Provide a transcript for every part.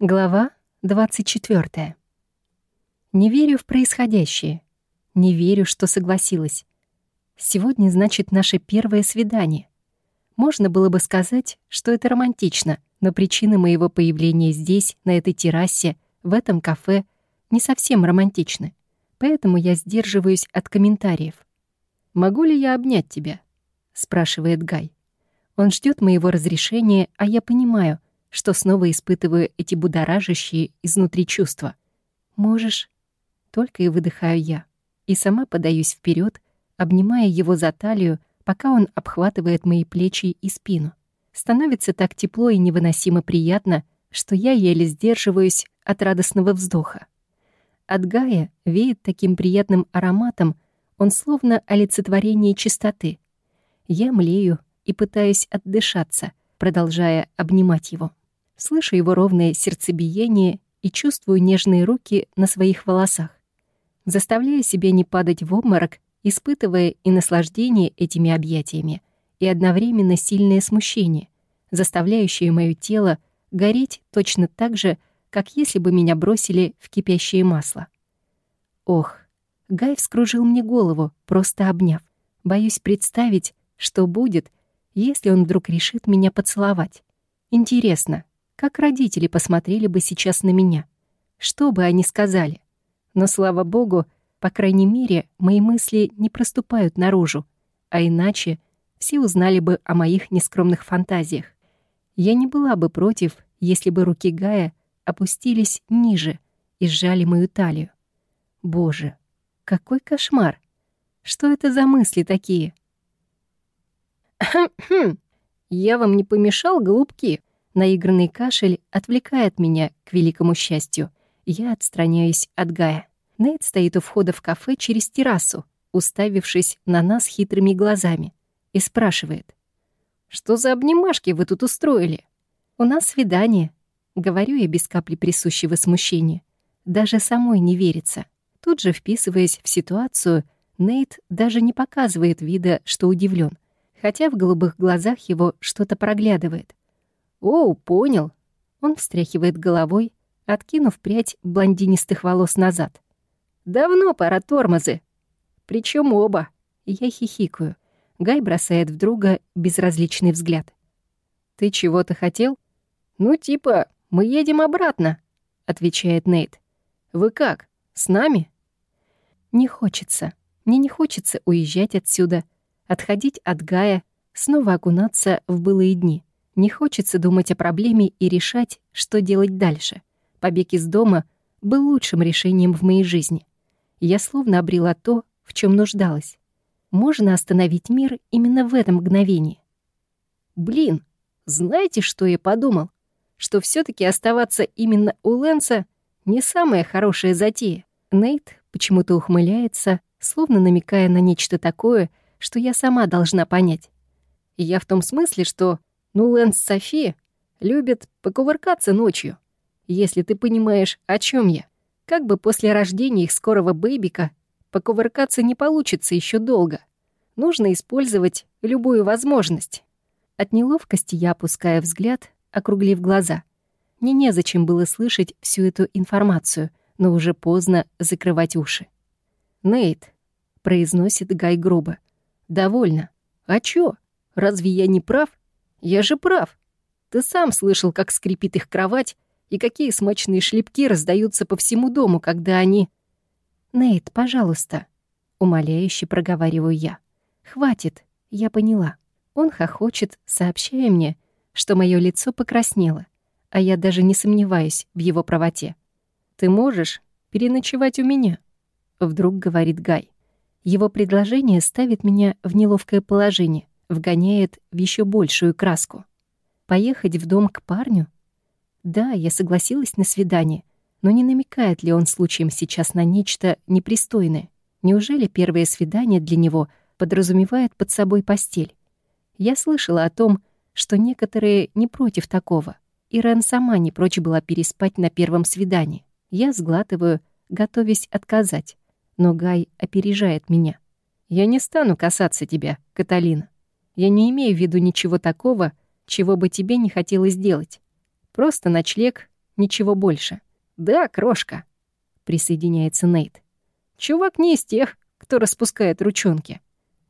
Глава 24. Не верю в происходящее. Не верю, что согласилась. Сегодня, значит, наше первое свидание. Можно было бы сказать, что это романтично, но причина моего появления здесь, на этой террасе, в этом кафе, не совсем романтичны. Поэтому я сдерживаюсь от комментариев. «Могу ли я обнять тебя?» — спрашивает Гай. Он ждет моего разрешения, а я понимаю — что снова испытываю эти будоражащие изнутри чувства. «Можешь?» Только и выдыхаю я. И сама подаюсь вперед, обнимая его за талию, пока он обхватывает мои плечи и спину. Становится так тепло и невыносимо приятно, что я еле сдерживаюсь от радостного вздоха. От Гая веет таким приятным ароматом, он словно олицетворение чистоты. Я млею и пытаюсь отдышаться, продолжая обнимать его. Слышу его ровное сердцебиение и чувствую нежные руки на своих волосах. Заставляя себя не падать в обморок, испытывая и наслаждение этими объятиями, и одновременно сильное смущение, заставляющее моё тело гореть точно так же, как если бы меня бросили в кипящее масло. Ох, Гай вскружил мне голову, просто обняв. Боюсь представить, что будет, если он вдруг решит меня поцеловать. Интересно, как родители посмотрели бы сейчас на меня? Что бы они сказали? Но, слава богу, по крайней мере, мои мысли не проступают наружу, а иначе все узнали бы о моих нескромных фантазиях. Я не была бы против, если бы руки Гая опустились ниже и сжали мою талию. Боже, какой кошмар! Что это за мысли такие? «Хм, я вам не помешал, голубки?» Наигранный кашель отвлекает меня к великому счастью. Я отстраняюсь от Гая. Нейт стоит у входа в кафе через террасу, уставившись на нас хитрыми глазами, и спрашивает. «Что за обнимашки вы тут устроили?» «У нас свидание», — говорю я без капли присущего смущения. Даже самой не верится. Тут же, вписываясь в ситуацию, Нейт даже не показывает вида, что удивлен, хотя в голубых глазах его что-то проглядывает. «О, понял». Он встряхивает головой, откинув прядь блондинистых волос назад. «Давно пора тормозы. Причем оба». Я хихикаю. Гай бросает в друга безразличный взгляд. «Ты чего-то хотел?» «Ну, типа, мы едем обратно», — отвечает Нейт. «Вы как, с нами?» «Не хочется. Мне не хочется уезжать отсюда, отходить от Гая, снова окунаться в былые дни. Не хочется думать о проблеме и решать, что делать дальше. Побег из дома был лучшим решением в моей жизни. Я словно обрела то, в чем нуждалась. Можно остановить мир именно в этом мгновении. Блин, знаете, что я подумал? Что все таки оставаться именно у Лэнса не самая хорошая затея. Нейт почему-то ухмыляется, словно намекая на нечто такое, что я сама должна понять. Я в том смысле, что ну, Лэнс Софи любят покувыркаться ночью. Если ты понимаешь, о чем я. Как бы после рождения их скорого бэйбика покувыркаться не получится еще долго. Нужно использовать любую возможность. От неловкости я опускаю взгляд, округлив глаза. Мне незачем было слышать всю эту информацию, но уже поздно закрывать уши. «Нейт», — произносит Гай грубо, — «довольно. А чё? Разве я не прав?» Я же прав. Ты сам слышал, как скрипит их кровать и какие смачные шлепки раздаются по всему дому, когда они... «Нейт, пожалуйста», — умоляюще проговариваю я. «Хватит, я поняла». Он хохочет, сообщая мне, что мое лицо покраснело, а я даже не сомневаюсь в его правоте. «Ты можешь переночевать у меня?» — вдруг говорит Гай. Его предложение ставит меня в неловкое положение вгоняет в еще большую краску. Поехать в дом к парню? Да, я согласилась на свидание, но не намекает ли он случаем сейчас на нечто непристойное? Неужели первое свидание для него подразумевает под собой постель? Я слышала о том, что некоторые не против такого. И Рен сама не прочь была переспать на первом свидании. Я сглатываю, готовясь отказать, но Гай опережает меня. «Я не стану касаться тебя, Каталина. Я не имею в виду ничего такого, чего бы тебе не хотелось делать. Просто ночлег ничего больше. «Да, крошка», — присоединяется Нейт. «Чувак не из тех, кто распускает ручонки.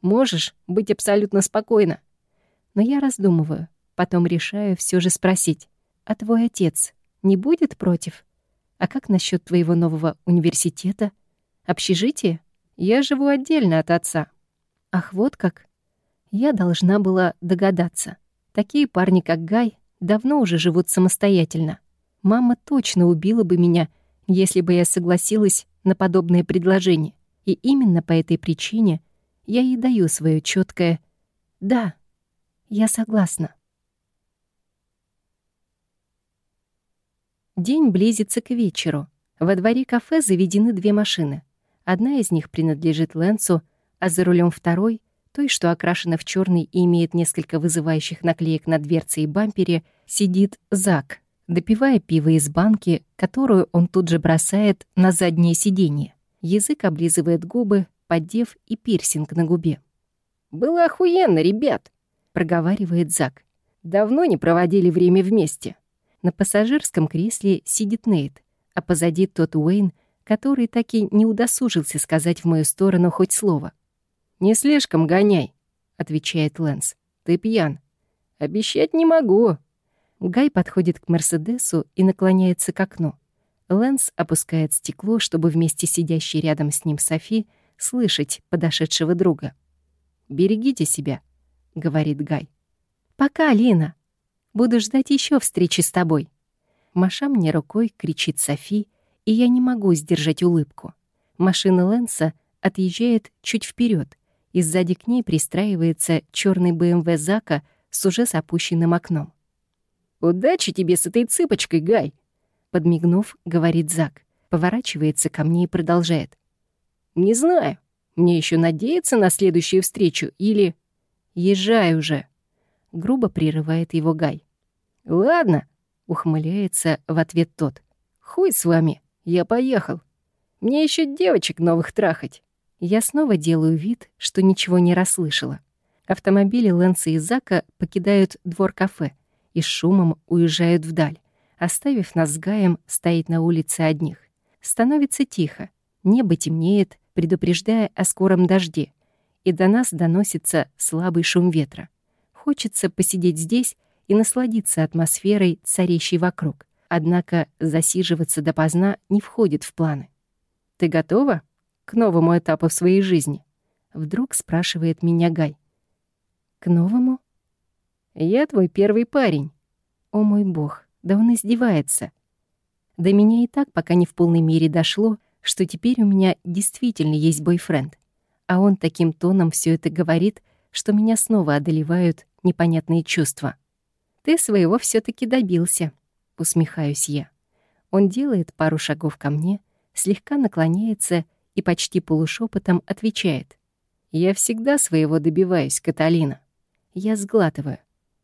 Можешь быть абсолютно спокойна». Но я раздумываю, потом решаю все же спросить. «А твой отец не будет против? А как насчет твоего нового университета? Общежитие? Я живу отдельно от отца». «Ах, вот как?» Я должна была догадаться. Такие парни, как Гай, давно уже живут самостоятельно. Мама точно убила бы меня, если бы я согласилась на подобное предложение. И именно по этой причине я ей даю свое четкое «да, я согласна». День близится к вечеру. Во дворе кафе заведены две машины. Одна из них принадлежит Лэнсу, а за рулем второй, той, что окрашена в черный и имеет несколько вызывающих наклеек на дверце и бампере, сидит Зак, допивая пиво из банки, которую он тут же бросает на заднее сиденье. Язык облизывает губы, поддев и пирсинг на губе. «Было охуенно, ребят!» — проговаривает Зак. «Давно не проводили время вместе». На пассажирском кресле сидит Нейт, а позади тот Уэйн, который так и не удосужился сказать в мою сторону хоть слово. «Не слишком гоняй», — отвечает Лэнс. «Ты пьян». «Обещать не могу», Гай подходит к Мерседесу и наклоняется к окну. Лэнс опускает стекло, чтобы вместе сидящей рядом с ним Софи слышать подошедшего друга. «Берегите себя», — говорит Гай. «Пока, Лина. Буду ждать еще встречи с тобой». Маша мне рукой, кричит Софи, и я не могу сдержать улыбку. Машина Лэнса отъезжает чуть вперед, и сзади к ней пристраивается черный БМВ Зака с уже опущенным окном. «Удачи тебе с этой цыпочкой, Гай!» Подмигнув, говорит Зак. Поворачивается ко мне и продолжает. «Не знаю. Мне еще надеяться на следующую встречу или...» «Езжай уже!» Грубо прерывает его Гай. «Ладно», — ухмыляется в ответ тот. «Хуй с вами, я поехал. Мне еще девочек новых трахать». Я снова делаю вид, что ничего не расслышала. Автомобили Лэнса и Зака покидают двор кафе — и шумом уезжают вдаль, оставив нас с Гаем стоять на улице одних. Становится тихо, небо темнеет, предупреждая о скором дожде, и до нас доносится слабый шум ветра. Хочется посидеть здесь и насладиться атмосферой, царящей вокруг. Однако засиживаться допоздна не входит в планы. «Ты готова к новому этапу в своей жизни?» Вдруг спрашивает меня Гай. «К новому?» Я твой первый парень. О мой бог, да он издевается. До меня и так пока не в полной мере дошло, что теперь у меня действительно есть бойфренд. А он таким тоном все это говорит, что меня снова одолевают непонятные чувства. «Ты своего все таки добился», — усмехаюсь я. Он делает пару шагов ко мне, слегка наклоняется и почти полушепотом отвечает. «Я всегда своего добиваюсь, Каталина». Я сглатываю.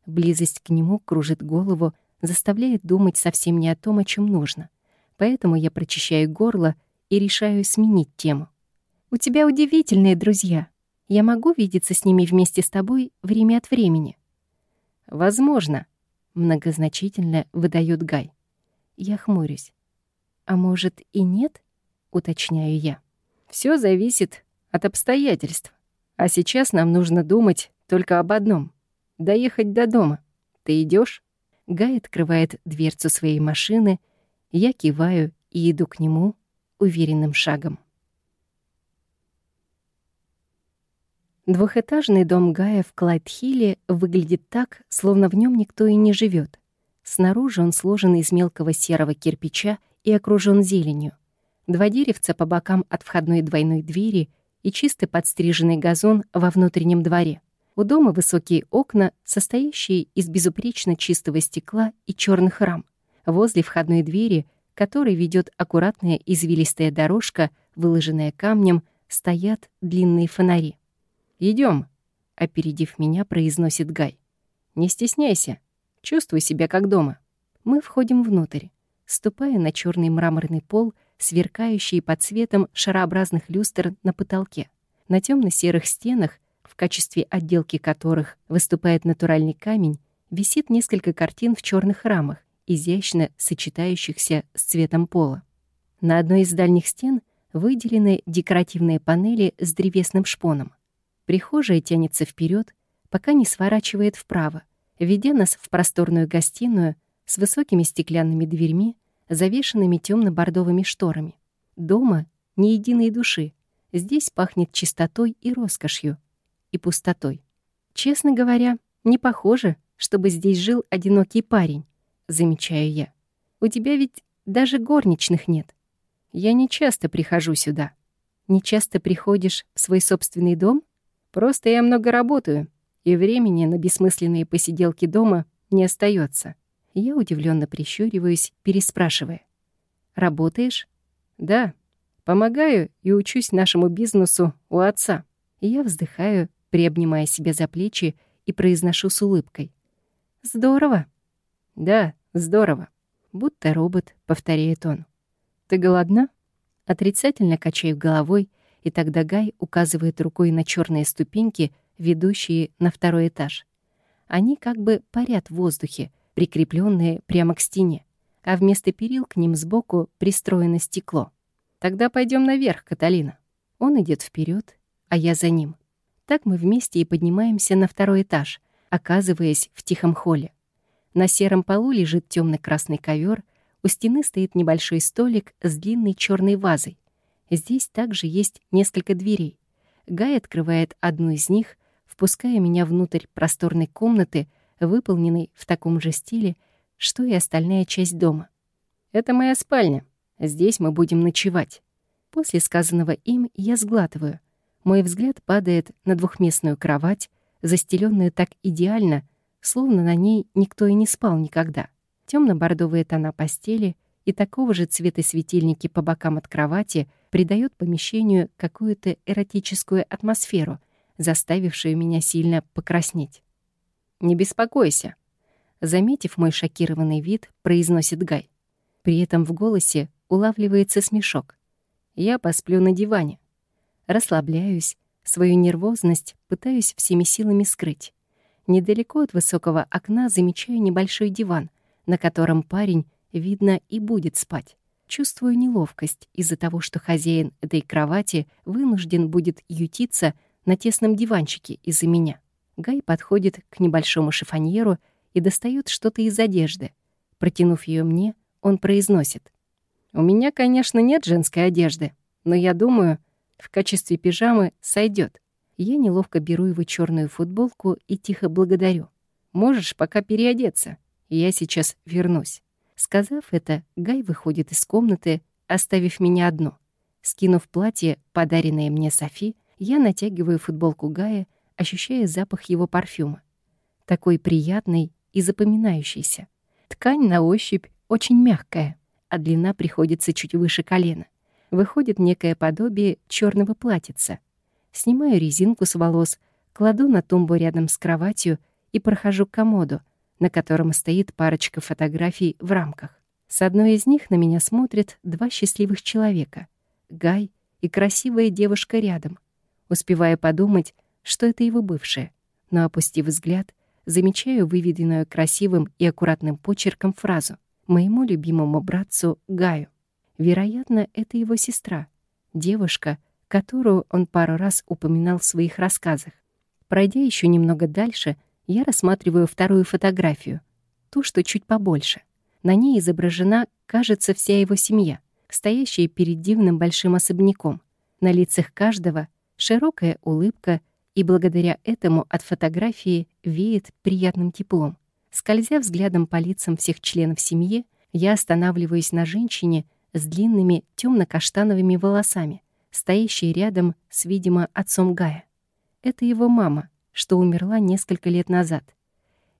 Близость к нему кружит голову, заставляет думать совсем не о том, о чем нужно. Поэтому я прочищаю горло и решаю сменить тему. «У тебя удивительные друзья. Я могу видеться с ними вместе с тобой время от времени?» «Возможно», — многозначительно выдает Гай. Я хмурюсь. «А может, и нет?» — уточняю я. Все зависит от обстоятельств. А сейчас нам нужно думать только об одном доехать до дома. Ты идешь? Гай открывает дверцу своей машины, я киваю и иду к нему уверенным шагом. Двухэтажный дом Гая в Клайдхилле выглядит так, словно в нем никто и не живет. Снаружи он сложен из мелкого серого кирпича и окружен зеленью. Два деревца по бокам от входной двойной двери и чистый подстриженный газон во внутреннем дворе. У дома высокие окна, состоящие из безупречно чистого стекла и черных рам. Возле входной двери, которой ведет аккуратная извилистая дорожка, выложенная камнем, стоят длинные фонари. Идем, опередив меня, произносит Гай. «Не стесняйся. Чувствуй себя как дома». Мы входим внутрь, ступая на черный мраморный пол, сверкающий под светом шарообразных люстр на потолке. На темно серых стенах в качестве отделки которых выступает натуральный камень, висит несколько картин в черных рамах изящно сочетающихся с цветом пола. На одной из дальних стен выделены декоративные панели с древесным шпоном. Прихожая тянется вперед, пока не сворачивает вправо, ведя нас в просторную гостиную с высокими стеклянными дверьми, завешенными темно бордовыми шторами. Дома ни единой души. Здесь пахнет чистотой и роскошью, и пустотой. Честно говоря, не похоже, чтобы здесь жил одинокий парень, замечаю я. У тебя ведь даже горничных нет. Я не часто прихожу сюда. Не часто приходишь в свой собственный дом? Просто я много работаю, и времени на бессмысленные посиделки дома не остается. Я удивленно прищуриваюсь, переспрашивая. «Работаешь?» «Да. Помогаю и учусь нашему бизнесу у отца». И я вздыхаю, приобнимая себя за плечи и произношу с улыбкой. «Здорово». «Да, здорово». Будто робот, повторяет он. «Ты голодна?» Отрицательно качаю головой, и тогда Гай указывает рукой на черные ступеньки, ведущие на второй этаж. Они как бы парят в воздухе, прикрепленные прямо к стене, а вместо перил к ним сбоку пристроено стекло. «Тогда пойдем наверх, Каталина». Он идет вперед, а я за ним. Так мы вместе и поднимаемся на второй этаж, оказываясь в тихом холле. На сером полу лежит темно красный ковер, у стены стоит небольшой столик с длинной черной вазой. Здесь также есть несколько дверей. Гай открывает одну из них, впуская меня внутрь просторной комнаты, выполненной в таком же стиле, что и остальная часть дома. «Это моя спальня. Здесь мы будем ночевать». После сказанного им я сглатываю. Мой взгляд падает на двухместную кровать, застеленную так идеально, словно на ней никто и не спал никогда. Темно-бордовые тона постели и такого же цвета светильники по бокам от кровати придают помещению какую-то эротическую атмосферу, заставившую меня сильно покраснеть. «Не беспокойся», — заметив мой шокированный вид, произносит Гай. При этом в голосе улавливается смешок. «Я посплю на диване». Расслабляюсь, свою нервозность пытаюсь всеми силами скрыть. Недалеко от высокого окна замечаю небольшой диван, на котором парень, видно, и будет спать. Чувствую неловкость из-за того, что хозяин этой кровати вынужден будет ютиться на тесном диванчике из-за меня. Гай подходит к небольшому шифоньеру и достает что-то из одежды. Протянув ее мне, он произносит. «У меня, конечно, нет женской одежды, но я думаю, в качестве пижамы сойдет. Я неловко беру его черную футболку и тихо благодарю. «Можешь пока переодеться, я сейчас вернусь». Сказав это, Гай выходит из комнаты, оставив меня одну. Скинув платье, подаренное мне Софи, я натягиваю футболку Гая ощущая запах его парфюма. Такой приятный и запоминающийся. Ткань на ощупь очень мягкая, а длина приходится чуть выше колена. Выходит некое подобие черного платьица. Снимаю резинку с волос, кладу на тумбу рядом с кроватью и прохожу к комоду, на котором стоит парочка фотографий в рамках. С одной из них на меня смотрят два счастливых человека — Гай и красивая девушка рядом. Успевая подумать, что это его бывшая, но, опустив взгляд, замечаю выведенную красивым и аккуратным почерком фразу «моему любимому братцу Гаю». Вероятно, это его сестра, девушка, которую он пару раз упоминал в своих рассказах. Пройдя еще немного дальше, я рассматриваю вторую фотографию, ту, что чуть побольше. На ней изображена, кажется, вся его семья, стоящая перед дивным большим особняком. На лицах каждого широкая улыбка — и благодаря этому от фотографии веет приятным теплом. Скользя взглядом по лицам всех членов семьи, я останавливаюсь на женщине с длинными темно-каштановыми волосами, стоящей рядом с, видимо, отцом Гая. Это его мама, что умерла несколько лет назад.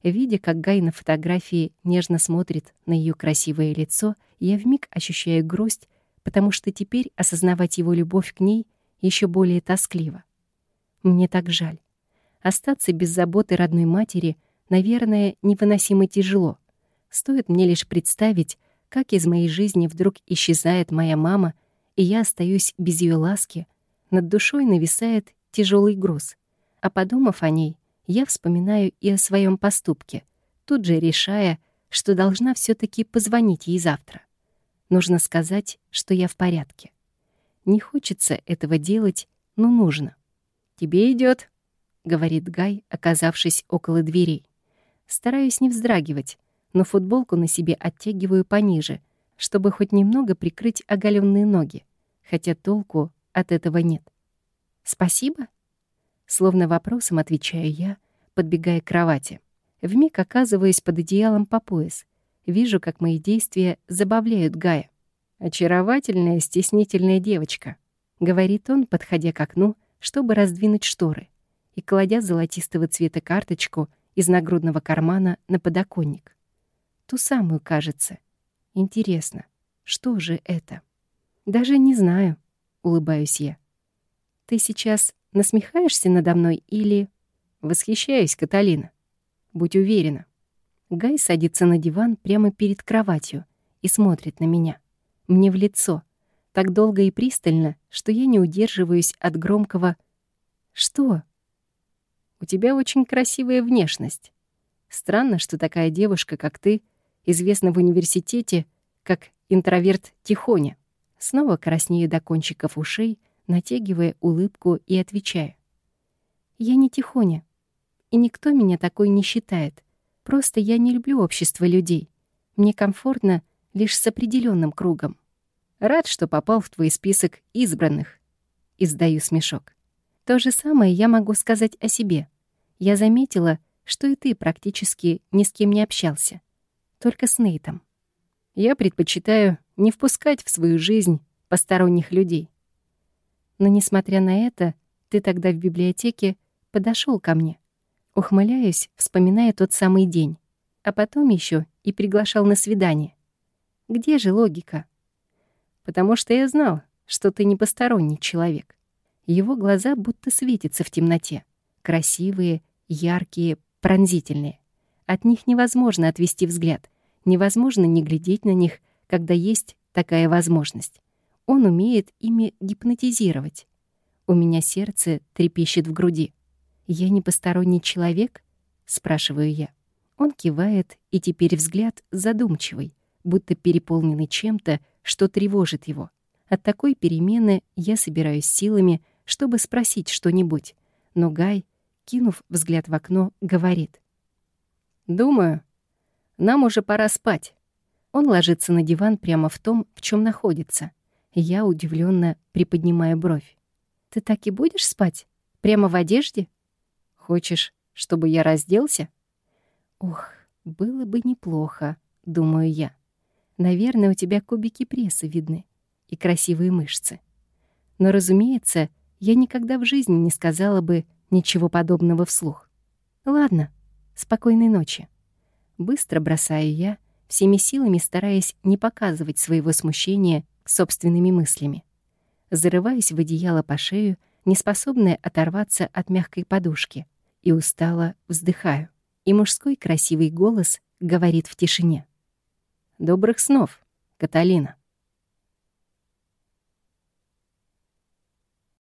Видя, как Гай на фотографии нежно смотрит на ее красивое лицо, я вмиг ощущаю грусть, потому что теперь осознавать его любовь к ней еще более тоскливо. Мне так жаль. Остаться без заботы родной матери, наверное, невыносимо тяжело. Стоит мне лишь представить, как из моей жизни вдруг исчезает моя мама, и я остаюсь без ее ласки, над душой нависает тяжелый груз. А подумав о ней, я вспоминаю и о своем поступке, тут же решая, что должна все таки позвонить ей завтра. Нужно сказать, что я в порядке. Не хочется этого делать, но нужно. «Тебе идет, говорит Гай, оказавшись около дверей. Стараюсь не вздрагивать, но футболку на себе оттягиваю пониже, чтобы хоть немного прикрыть оголенные ноги, хотя толку от этого нет. «Спасибо?» Словно вопросом отвечаю я, подбегая к кровати. Вмиг оказываюсь под одеялом по пояс. Вижу, как мои действия забавляют Гая. «Очаровательная, стеснительная девочка», — говорит он, подходя к окну, чтобы раздвинуть шторы и кладя золотистого цвета карточку из нагрудного кармана на подоконник. Ту самую, кажется. Интересно, что же это? Даже не знаю, улыбаюсь я. Ты сейчас насмехаешься надо мной или... Восхищаюсь, Каталина. Будь уверена. Гай садится на диван прямо перед кроватью и смотрит на меня. Мне в лицо. Так долго и пристально, что я не удерживаюсь от громкого «Что?» У тебя очень красивая внешность. Странно, что такая девушка, как ты, известна в университете как интроверт Тихоня. Снова краснею до кончиков ушей, натягивая улыбку и отвечая. Я не Тихоня, и никто меня такой не считает. Просто я не люблю общество людей. Мне комфортно лишь с определенным кругом. Рад, что попал в твой список избранных. Издаю смешок. То же самое я могу сказать о себе. Я заметила, что и ты практически ни с кем не общался. Только с Нейтом. Я предпочитаю не впускать в свою жизнь посторонних людей. Но, несмотря на это, ты тогда в библиотеке подошел ко мне. Ухмыляюсь, вспоминая тот самый день. А потом еще и приглашал на свидание. Где же логика? Потому что я знал, что ты не посторонний человек. Его глаза будто светятся в темноте красивые, яркие, пронзительные. От них невозможно отвести взгляд, невозможно не глядеть на них, когда есть такая возможность. Он умеет ими гипнотизировать. У меня сердце трепещет в груди. «Я не посторонний человек?» — спрашиваю я. Он кивает, и теперь взгляд задумчивый, будто переполненный чем-то, что тревожит его. От такой перемены я собираюсь силами, чтобы спросить что-нибудь, но Гай кинув взгляд в окно, говорит. «Думаю, нам уже пора спать». Он ложится на диван прямо в том, в чем находится. Я удивленно приподнимаю бровь. «Ты так и будешь спать? Прямо в одежде? Хочешь, чтобы я разделся?» «Ох, было бы неплохо», — думаю я. «Наверное, у тебя кубики пресса видны и красивые мышцы. Но, разумеется, я никогда в жизни не сказала бы Ничего подобного вслух. Ладно, спокойной ночи. Быстро бросаю я, всеми силами стараясь не показывать своего смущения собственными мыслями. Зарываюсь в одеяло по шею, неспособная оторваться от мягкой подушки, и устало вздыхаю. И мужской красивый голос говорит в тишине. «Добрых снов, Каталина».